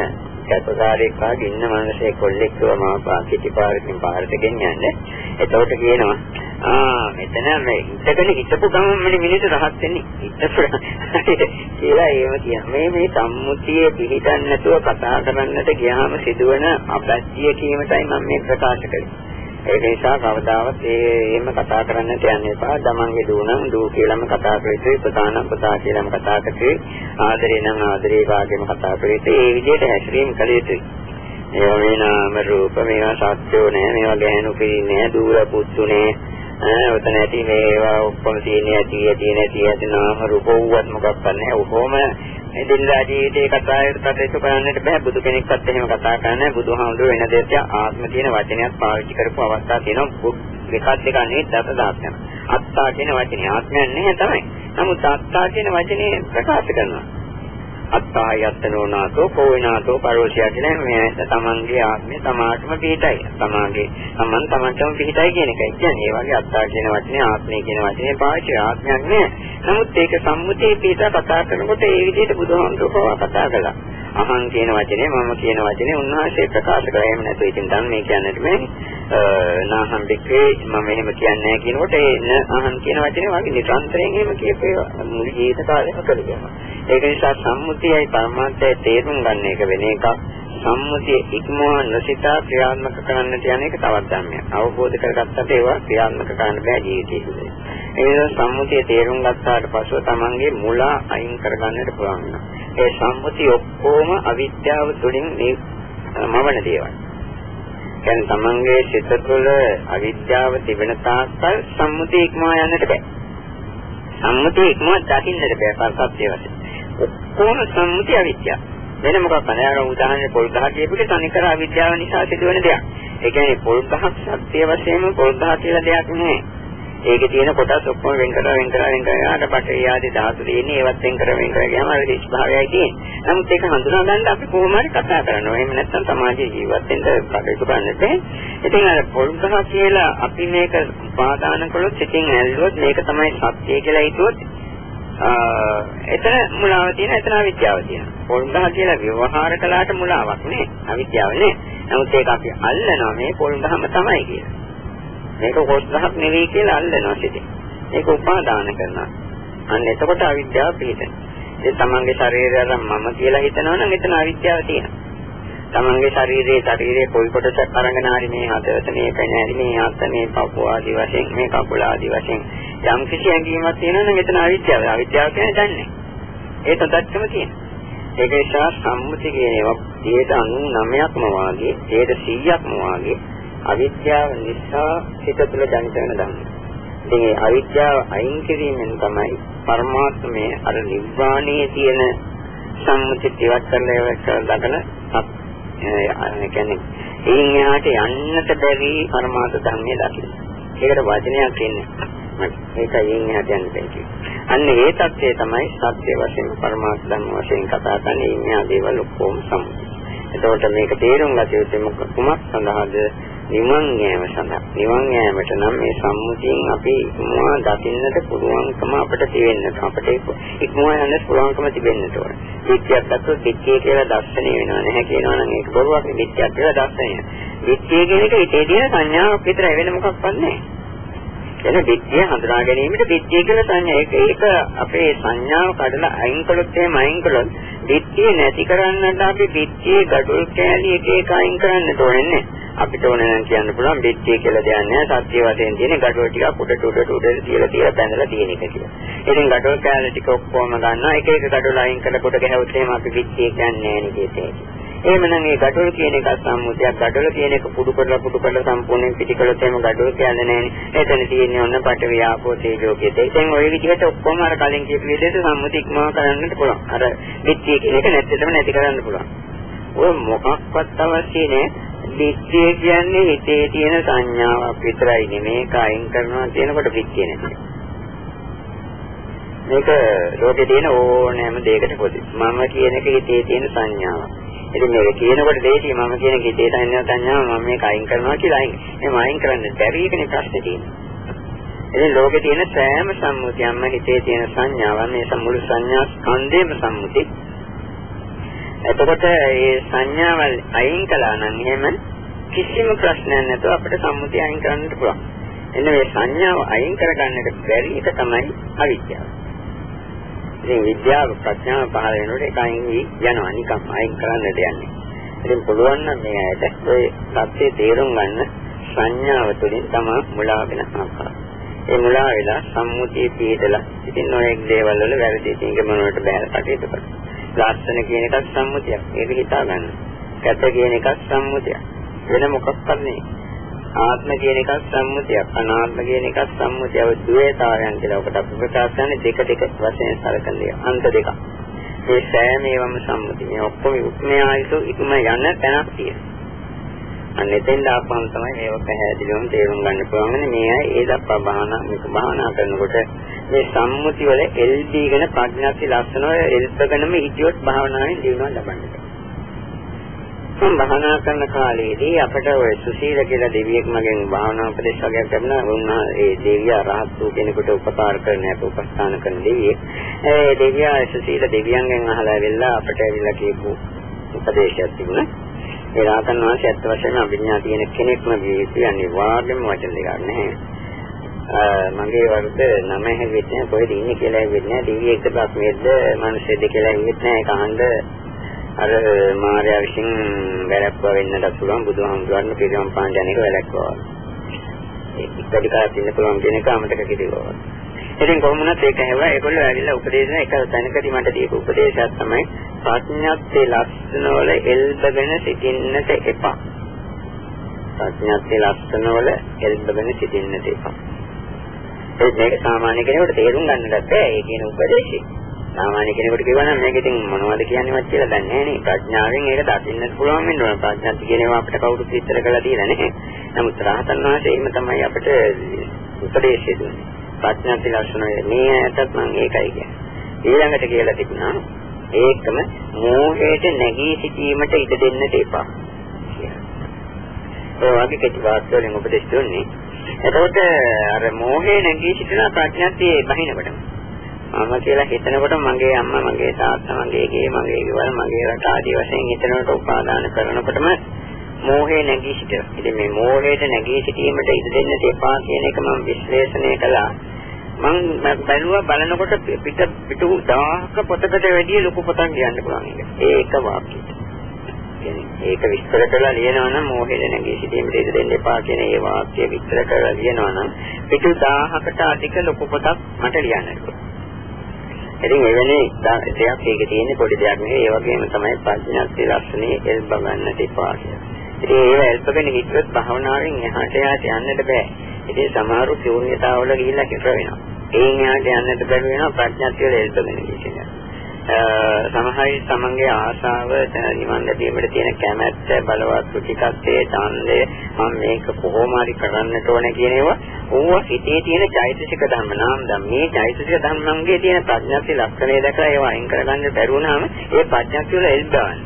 කැපකාරයෙක් වගේ ඉන්න මිනිස්සේ කොල්ලෙක්ව මම පාකිටි පාරකින් පාරට ගෙනියන්නේ. එතකොට කියනවා ආ මෙතන මේ ඉතකනේ හිටපු ගමන් මිනිස්සු රහත් වෙන්නේ. ඉතපු කියලා ඒව කියන. මේ මේ සම්මුතිය පිළිගන්න නැතුව කතා කරන්නට ගියාම සිදුවන අපැත්තිය කීමටයි මම මේ ප්‍රකාශ කළේ. ඒක නිසා කවදාවත් ඒ එහෙම කතා කරන්නට යන්න එපා. තමන්ගේ දූ නම් දූ කියලාම කතා කරේ, පුතා නම් පුතා කියලාම කතා කරේ, ආදරේ නම් ආදරේ වාගේම කතා කරේ. ඒ විදිහට හැසිරීම කළ යුතුයි. ඒවා මේ නාම රූප මේවා සත්‍යෝ නෑ, මේවා ගැහණු පිළින්නේ නෑ, දූර පුතු නෑ. ඈ ඔතන ඇති මේවා ඔක්කොම තියෙන්නේ ඇති ඇති නැති ඇති නාම රූප වුවත් මොකක්වත් නැහැ. ඔහොම එදිනදා ජීවිතේ කතාවට කටයුතු කරන්නට බෑ. බුදු කෙනෙක්වත් එහෙම කතා කරන්නේ බුදුහාමුදුරුවෝ වෙන දෙයක් ආත්ම කියන වචනයක් පාවිච්චි කරපු අවස්ථා තියෙනවා. එකක් දෙක නෙවෙයි දස දහස් යන අත්තා කියන වචනේ. ආත්මයක් නැහැ තමයි. නමුත් අත්තා කියන වචනේ ප්‍රකාශ කරනවා. අත්තා යත්තනෝනාතෝ කෝවිනාතෝ පරෝෂය කියන මේ තමන්ගේ ආත්මය තමාටම පිටයි. තමාගේ තමන් තමන්ටම පිටයි කියන එකයි. කියන්නේ ඒ වගේ අත්තා කියන වචනේ ආත්මය කියන වචනේ පාවිච්චි ආත්මයක් නෑ. නමුත් ඒක සම්මුතිය පිට කතා කරනකොට ඒ විදිහට බුදුහාමුදුරුවෝ කතා කළා. අහං කියන වචනේ මම කියන වචනේ උන්වහන්සේ ප්‍රකාශ කරා. එහෙම නැතු ඉතින් දැන් මේ කියන්නට මේ නාහම් බික්කේ මම එහෙම කියන්නේ නැහැ කියනකොට ඒ න අහං කියන වචනේ වගේ නිරන්තරයෙන් එහෙම කියපේ මුළු ජීවිත කාලෙම කරගෙන. ඒක නිසා සම්මුතියයි පරමාර්ථයයි තේරුම් ගන්න එක වෙන එකක්. සම්මුතිය ඉක්මවා නොසිතා ක්‍රියාත්මක කරන්නට යන එක තවත් ධර්මයක්. අවබෝධ කරගත්තට ඒවා ක්‍රියාත්මක කරන්න බෑ ජීවිතේදී. ඒ නිසා සම්මුතිය තේරුම් ගත්තාට පස්සෙ තමන්ගේ මුලා අයින් කරගන්නට පුළුවන් වෙනවා. ඒ සම්මුතිය ඔක්කොම අවිද්‍යාව තුළින් මවන දේවල්. කියන්නේ තමන්ගේ සිත තුළ අවිද්‍යාව තිබෙන තාක්කල් සම්මුතිය ඉක්මවා යන්නට බෑ. සම්මුතිය ඉක්මවා දකින්නට බෑ පස්සත්ය වශයෙන්. ඔක්කොම සම්මුතිය අවිද්‍යාව. වෙන මොකක්ද නෑ අර උදාහරණයක් පොල් ගහ කියපුවේ තනිකර අවිද්‍යාව නිසා සිදුවෙන දෙයක්. ඒ කියන්නේ පොල් ගහක් සත්‍ය වශයෙන්ම පොල් ගහ කියලා දෙයක් නෑ. ඒකේ තියෙන කොටස් ඔක්කොම වෙන් කරලා වෙන් කරලා වෙන් කරලා ආට පටේ ආදී ධාතු තියෙන්නේ ඒවත් වෙන් කර වෙන් කර ගියාම අර හිස් භාවයයි තියෙන්නේ. නමුත් ඒක හඳුනා ගන්න අපි කොහොම හරි කතා කරනවා. එහෙම නැත්නම් සමාජයේ ජීවත් වෙන්න කටයුතු කරන්නට බැහැ. ඉතින් අර පොල්ගහ කියලා අපි මේක උපාදාන කළොත් ඉතින් ඇල්ලුවොත් මේක තමයි සත්‍ය කියලා හිතුවොත් එතන මුලාව තියෙන එතන අවිද්‍යාව තියෙන. පොල්ගහ කියලා ව්‍යවහාර කළාට මුලාවක් නේ. අවිද්‍යාව නේ. නමුත් ඒක අපි අල්ලනවා මේ පොල්ගහම තමයි කියලා. මේක කොස්දහක් නෙවෙයි කියලා අල්ලනවා සිටින්. ඒක උපාදාන කරනවා. අන්න එතකොට අවිද්‍යාව පිළිදෙන. ඒ තමන්ගේ ශරීරය අරන් මම කියලා හිතනවා නම් එතන අවිද්‍යාව තියෙනවා. තමන්ගේ ශරීරයේ ශරීරයේ කොයි කොටසක් අරගෙන හරි මේ හදවත මේක නෑරි මේ අත මේ පපුව ආදි වශයෙන් මේ කකුල ආදි වශයෙන් යම් කිසි ඇඟීමක් තියෙනවා නම් එතන අවිද්‍යාව. අවිද්‍යාව කියන්නේ දන්නේ. ඒ තදත්කම තියෙනවා. ඒක නිසා සම්මුති කියන ඒවා 99%ක්ම වාගේ 100%ක්ම වාගේ අවිද්‍යාව නිසා හිත තුළ ජනිත වෙන ධර්ම. ඉතින් මේ අවිද්‍යාව අයින් කිරීමෙන් තමයි පරමාත්මය අර නිර්වාණයේ තියෙන සම්මුති ඉවත් කරලා ඒක දකන ඒ කියන්නේ එයින් එහාට යන්නට බැරි පරමාර්ථ ධර්මයේ දකින්න. ඒකට වචනයක් කියන්නේ. ඒකයි එයින් එහාට යන්න බැරි. අන්න ඒ தත්ත්වය තමයි සත්‍ය වශයෙන් පරමාර්ථ ධර්ම වශයෙන් කතා කරන්නේ ඉන්නේ දේවල් ඔක්කොම සම්මුති. එතකොට මේක තේරුම් ගත යුත්තේ කුමක් සඳහාද? නිවන් යාම සඳහා. නිවන් යාමට නම් මේ සම්මුතියෙන් අපි ඉක්මවා දකින්නට පුළුවන්කම අපිට තියෙන්න. අපිට ඉක්මවා යන්න පුළුවන්කම තිබෙන්න ඕන. විද්‍යාවක් අතට විද්‍යාව කියලා දර්ශනය වෙනවා නැහැ කියනවා නම් ඒක බොරුවක්. විද්‍යාවක් කියලා දර්ශනය. විද්‍යාව කියන එක හිතේ තියෙන සංඥාවක් විතරයි වෙන මොකක්වත් නැහැ. එන විද්‍ය හඳුනා ගැනීමට විද්‍ය කියලා සංඥා ඒක ඒක අපේ සංඥාව කඩලා අයින් කළොත් එහෙම අයින් කළොත් විද්‍ය නැති කරන්නට අපි විද්‍ය gadul කෑලි එක එක අයින් කරන්න ඕනේ අපිට ඕන නම් කියන්න පුළුවන් බිත්තිය කියලා දෙයක් නැහැ. සත්‍ය වශයෙන් තියෙන gadol ටිකක් උඩට උඩට උඩට තියලා තියලා බැඳලා තියෙන එක කියලා. ඉතින් gadol කැලේ ටික ඔක්කොම ගන්නවා. එක එක gadol අයින් කරලා ගැහුවොත් එහෙම අපි බිත්තිය කියන්නේ නැහැ නේද? එහෙමනම් මේ gadol කියන එක සම්මුතියක් gadol කියන එක පුඩු කරලා පුඩු කරලා සම්පූර්ණයෙන් පිටිකලොත් එහෙම gadol කියන්නේ නැහැ. එතන තියෙන්නේ ඔන්න පට වියාපෝ තේජෝ කියත. ඉතින් ওই විදිහට ඔක්කොම අර කලින් කියපු විදිහට සම්මුති ඉක්මව කරන්නත් පුළුවන්. අර පිටිය කියන එක නැත්තටම නැති කරන්න පුළුවන්. ඔය මොකක්වත් අවශ්‍ය නැහැ. පිටිය කියන්නේ හිතේ තියෙන සංඥාවක් විතරයි නෙමේ කයින් කරනවා කියනකොට පිටිය නෙමෙයි. මේක ලෝකේ තියෙන ඕනෑම දෙයකට පොදුයි. මම කියන එක හිතේ තියෙන සංඥාවක්. ඉතින් මේක කියනකොට දෙයිටි මම කියන කිතේ සංඥා සංඥා මම මේක අයින් කරනවා කියලා අයින්. එහෙම අයින් කරන්න බැරි එකනේ ප්‍රශ්නේ තියෙන්නේ. ඉතින් ලෝකේ තියෙන සෑම සම්මුතියක්ම හිතේ තියෙන සංඥාවන් මේ මුළු සංඥා ස්කන්ධේම සම්මුති. එතකොට මේ සංඥාවල් අයින් කළා නම් එහෙම කිසිම ප්‍රශ්නයක් නැතුව අපිට සම්මුතිය අයින් කරන්නට පුළුවන්. එන්න මේ සංඥාව අයින් කරගන්නට බැරි එක තමයි අවිද්‍යාව. ඉතින් විද්‍යාව ප්‍රඥාව පහළ වෙනකොට එකයින් යනවා නිකම් අයින් කරන්නට යන්නේ. ඉතින් පුළුවන් නම් මේ ඇයට ඔය සත්‍යය තේරුම් ගන්න සංඥාව තුළින් තමයි මුලා වෙන ආකාරය. ඒ මුලා වෙලා සම්මුතිය පිළිදලා ඉතින් ඔයෙක් දේවල් වල වැරදි තියෙන මොනවට බෑ කටයුතු කරනවා. ලස්සන කියන එකත් සම්මුතියක්. ඒක හිතා ගන්න. කැත කියන එකත් සම්මුතියක්. වෙන මොකක්වත් නෙවෙයි. ආත්ම කියන එකක් සම්මුතියක් අනාත්ම කියන එකක් සම්මුතියව ද්වේතාවයන් කියලා ඔකට අපි ප්‍රකාශ කරන්නේ දෙක දෙක වශයෙන් සැලකන දේ අන්ත දෙකක් මේ සෑම ඒවාම සම්මුති මේ ඔක්කොම උත්මය ආයතු ඉක්ම යන තැනක් තියෙනවා. අන්න එතෙන් දාපම් තමයි මේක පැහැදිලිවම තේරුම් ගන්න පුළුවන් මේ අය ඒ දක්වා භාවනා මේක භාවනා කරනකොට මේ සම්මුති වල එල්බීගෙන ප්‍රඥාති ලක්ෂණ වල එල්බගෙනම හිතියොත් භාවනාවෙන් දිනුවා ලබන්නේ. මම භාවනා කරන කාලේදී අපිට ඔය සුශීල කියලා දෙවියෙක් මගෙන් භාවනා උපදේශ වගේක් ලැබුණා. උන්නා ඒ දෙවියා රහත් වූ කෙනෙකුට උපකාර කරන අප උපස්ථාන කරන දෙවියෙක්. ඒ දෙවියා සුශීල දෙවියන්ගෙන් අහලා ඇවිල්ලා අපිට ඇවිල්ලා කියපු උපදේශයක් තිබුණා. ඒ රාතන් වහන්සේ ඇත්ත වශයෙන්ම අභිඥා තියෙන කෙනෙක්ම විශ්ි අනිවාර්යයෙන්ම වචන දෙකක් නැහැ. මගේ වරුද නම හැගෙන්නේ නැහැ කොහෙද ඉන්නේ කියලා හැගෙන්නේ නැහැ දෙවියෙක්ද බ්‍රහ්මයේද මිනිස්සෙක්ද කියලා හැගෙන්නේ නැහැ ඒක අහන්න අර මාර්යා විසින් වැළැක්වා වෙන්නට පුළුවන් බුදුහාමුදුරන් පිළිගම් පාන ජනික වැළැක්වා. ඒක ඉස්සරි කාලේ ඉන්න පුළුවන් කියන එක අමතක කිව්වා. ඉතින් කොහොමුණත් ඒක හැවුවා ඒගොල්ලෝ ඇවිල්ලා උපදේශන එක තැනකදී මට දීපු උපදේශයක් තමයි ප්‍රඥාත්තේ ලක්ෂණ වල එල්බගෙන සිටින්නට එපා. ප්‍රඥාත්තේ ලක්ෂණ වල එල්බගෙන සිටින්නට එපා. මේක සාමාන්‍ය කෙනෙකුට තේරුම් ගන්නට බැහැ ඒ කියන උපදේශය. සාමාන්‍ය කෙනෙකුට කියවනම් මේක ඉතින් මොනවද කියන්නේවත් කියලා දන්නේ නැහැ නේ. ප්‍රඥාවෙන් ඒක දකින්නත් පුළුවන් වෙන්න ඕන. ප්‍රඥාත් කියනවා අපිට කවුරුත් විස්තර කරලා තියෙන නැහැ. නමුත් රහතන් වහන්සේ එහෙම තමයි අපිට උපදේශය දුන්නේ. ප්‍රඥාත් ලක්ෂණ මේ ඇත්තත් මම ඒකයි කියන්නේ. ඊළඟට කියලා තිබුණා ඒකම මෝහයට නැගී සිටීමට ඉඩ දෙන්නට එපා. ඒ වගේ කෙටි වාක්‍යවලින් උපදෙස් දුන්නේ. එතකොට අර මෝහේ නැගී සිටින ප්‍රඥාත්යේ බහිනකොටම මම කියලා හිතනකොට මගේ අම්මා මගේ තාත්තා මගේ ගේ මගේ ගෙවල් මගේ රට ආදී වශයෙන් හිතනකොට උපාදාන කරනකොටම මෝහේ නැගී සිටිනවා. ඉතින් මේ මෝහයට නැගී සිටීමට ඉඩ දෙන්න එපා කියන එක මම විශ්ලේෂණය කළා. මම බැලුවා බලනකොට පිට පිටු 1000ක පොතකට වැඩිය ලොකු පොතක් කියන්න පුළුවන් එක. ඒක වාක්‍යය. ඒක විස්තර කරලා ලියනවා නම් මෝහෙල නැගී සිටීමට ඉඩ දෙන්න එපා කියන ඒ වාක්‍ය විස්තර කරලා ලියනවා නම් පිටු 1000කට අධික ලොකු පොතක් මට ලියන්න පුළුවන්. ඉතින් එවැනි දෙයක් ඒකේ තියෙන පොඩි දෙයක් නෙවෙයි ඒ වගේම තමයි ප්‍රඥාත්ති ලක්ෂණේ එල්බ ගන්නට එපා කියලා. ඉතින් ඒව එල්බගෙන හිටියොත් භවනාවෙන් එහාට යාට යන්නට බෑ. ඉතින් සමහරු ශූන්‍යතාවල ගිහිල්ලා කිතර වෙනවා. ඒන් එහාට යන්නට බැරි වෙනවා ප්‍රඥාත්ති වල එල්බගෙන ඉන්නේ. සමහරයි තමන්ගේ ආශාව නිවන් ලැබීමට තියෙන කැමැත්ත බලවත් කුටිකත්වයේ ඡන්දය මම මේක කොහොම හරි කරන්නට ඕනේ කියන ඒවා ඕවා හිතේ තියෙන චෛතසික ධර්ම නාම ධම් මේ චෛතසික ධර්මංගේ තියෙන ප්‍රඥාති ලක්ෂණය දැකලා ඒවා අයින් කරගන්න බැරුව නම් ඒ ප්‍රඥාති වල එල්බවන්න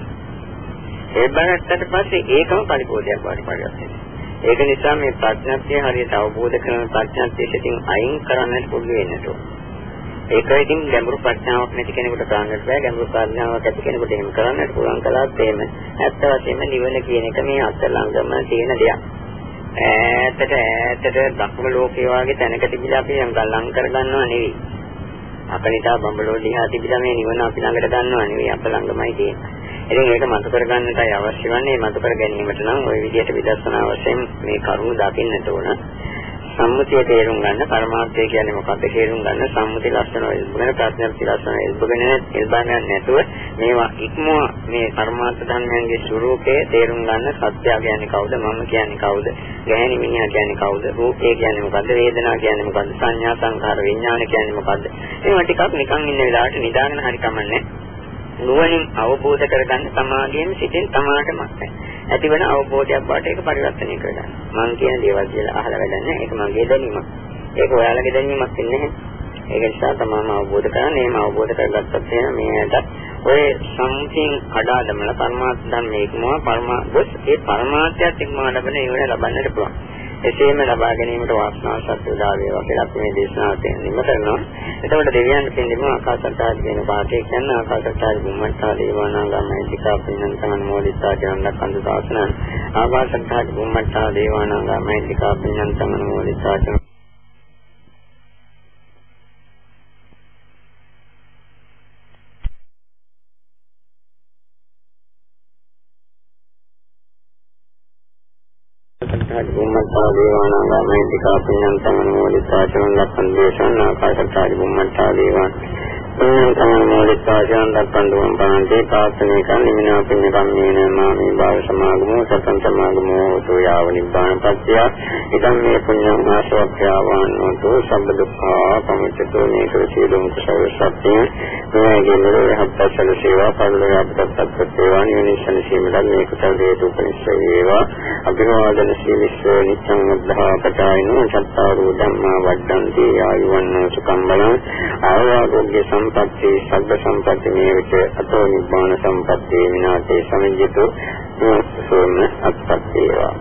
ඒ බලන්නට පස්සේ ඒකම පරිපෝෂයක් වඩපත් වෙනවා ඒක නිසා මේ ප්‍රඥාත්ය හරියට අවබෝධ කරන ප්‍රඥාත්ය සිතින් අයින් කරන්නට පුළුවන් වෙන්නට ඕනේ. ඒක ඉතින් ගැඹුරු ප්‍රඥාවක් නැති කෙනෙකුට කරන්නත් බෑ ගැඹුරු ප්‍රඥාවක් ඇති කෙනෙකුට එහෙම කරන්නත් පුළුවන් කළාත් එහෙම ඇත්ත වශයෙන්ම නිවන කියන එක මේ අත්ලංගම තියෙන දෙයක්. ඈතට ඈතට ධක්ම ලෝකේ වගේ තැනක තිබිලා අපි ලං කරගන්නව නෙවෙයි. අපනිතා බඹලෝ දිහා තිබිලා මේ නිවන අපි ළඟට ගන්නව නෙවෙයි අප ළඟමයි තියෙන්නේ. ඉතින් ඒක මතු කරගන්නටයි අවශ්‍ය වන්නේ මතු කර ගැනීමට නම් ওই විදිහට විදර්ශනා වශයෙන් මේ කරුණු දකින්නට ඕන. සම්මුතිය තේරුම් ගන්න පරමාර්ථය කියන්නේ මොකක්ද තේරුම් ගන්න සම්මුති ලක්ෂණ වල ප්‍රඥප්ති ලක්ෂණ ඉල්බගෙන ඉල්බන්නේ නැතුව මේවා ඉක්මව මේ පරමාර්ථ ධර්මයන්ගේ ස්වરૂපය තේරුම් ගන්න සත්‍ය කියන්නේ කවුද මම කියන්නේ කවුද ගැහෙනි මිනිහා කියන්නේ කවුද රූපය කියන්නේ මොකද්ද වේදනා කියන්නේ මොකද්ද සංඥා සංඛාර විඥාන කියන්නේ මොකද්ද? මේවා ටිකක් නිකන් ඉන්න වෙලාවට නිදාගෙන හරි කමන්නේ. නුවණින් අවබෝධ කරගන්න සමාධියෙන් සිටින් තමාටම ඇතිවන අවබෝධයක් බවට ඒක පරිවර්තනය කරගන්න. මං කියන දේවල් කියලා අහලා වැඩක් නැහැ. ඒක මගේ දැනීමක්. ඒක ඔයාලගේ දැනීමක් වෙන්නේ නැහැ. ඒක නිසා තමම අවබෝධ කරගන්න. එහෙම අවබෝධ කරගත්තත් එහෙනම් මේකට ඔය සම්පූර්ණ කඩා දමලා පරමාර්ථ ධර්මයේ ඉක්මවා පරමා ගොස් ඒ පරමාර්ථයත් ඉක්මවා ලබන ඒවල ලබන්නට පුළුවන්. එසේම ලබා ගැනීමට වාසනාව සත්‍ය උදා වේවා කියලා අපි මේ දේශනාවෙන් නිම කරනවා. එතකොට දෙවියන් පිළිබඳව ආකාශත්තාද කියන පාඩේ කියන ආකාශත්තාද බුම්මත්තා දේවානාගාමයිතිකා පින්නන්තන මොදිතා ජනක කන්ද සාසන ආකාශත්තාද බුම්මත්තා දේවානාගාමයිතිකා පින්නන්තන මොදිතා බුම්මත්තා දේවානාගා මහින්దికා පුඤ්ඤන්තං අනුමෝදිතා චරණ ලක්ඛන් දේශන ආකාශත්තාරි බුම්මත්තා දේවාන පුඤ්ඤන්තං අනුමෝදිතා චරණ ලක්ඛන් දුම් පාන්තේ පාස්මේ කන්නිමිනා පුඤ්ඤ කම්මේන මාමි භාව සමාගමෝ සතං සමාගමෝ සෝ යාව නිබ්බාන පත්‍ය ඉදම් මේ පුඤ්ඤං ආශෝක්ඛ්‍යාවාන්නෝ සම්බ දුක්ඛා පමුච්චතෝ මේක සියලුම කුසල සත්‍ය මේගේ නිරෝධ හත්සල සේවා පරිලෝක අපතත් සේවා නිවනිසන සීමල මේ කුසල හේතු උපනිශ්‍රේ වේවා අභිවාදන සීලිස්ස නිච්ඡං උද්ධා පචායිනෝ චත්තාරෝ ධම්මා වඩ්ඩන්ති ආයුවන්නෝ සුඛං බලං ආරෝග්‍ය සම්පatti සබ්බ සම්පatti මේවිත අතෝ නිබ්බාන සම්පatti විනාතේ සමිජ්ජතු සෝම අත්පත්තේවා